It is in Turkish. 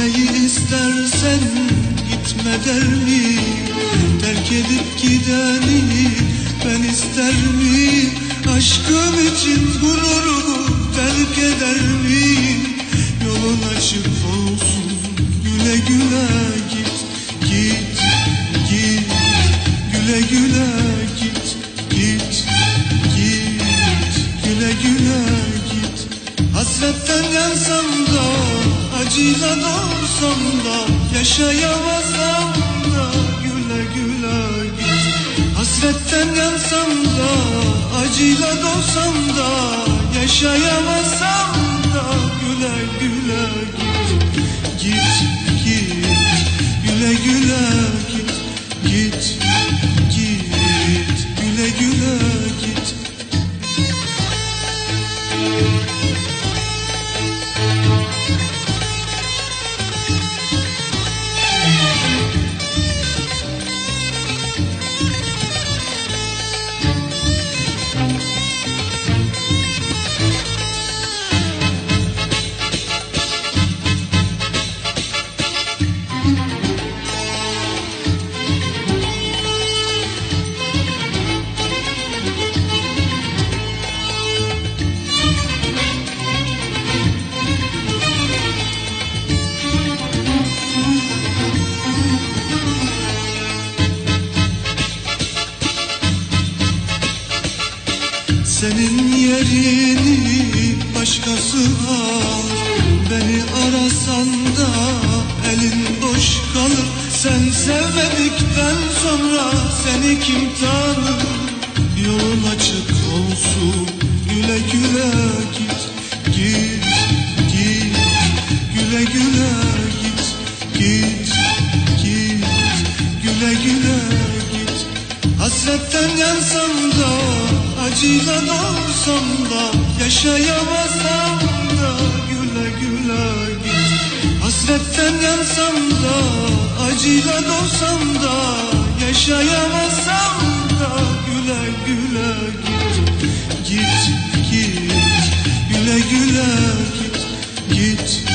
Gitmeyi istersen gitme der mi? Terk edip gideni ben ister miyim? Aşkım için gururumu terk eder miyim? Yolun açık olsun güle güle git Git git güle güle git Git git güle güle git Hasretten yansam da acıyla dolsam da Yaşayamazsam da güle güle git. Hasretten yansam da acıyla dolsam da Yaşayamazsam da güle güle Git Senin yerini başkası alır Beni arasan da elin boş kalır. Sen sevmedikten sonra seni kim tanır? Yolun açık olsun güle güle git Git git. Güle güle git Git git. Güle güle git. Hasretten yansam da Acıdan olsam da yaşayamasam da güle güle git. Hasretten yansam da acıyla dolsam da yaşayamasam da güle güle git. Git git. Güle güle git Git.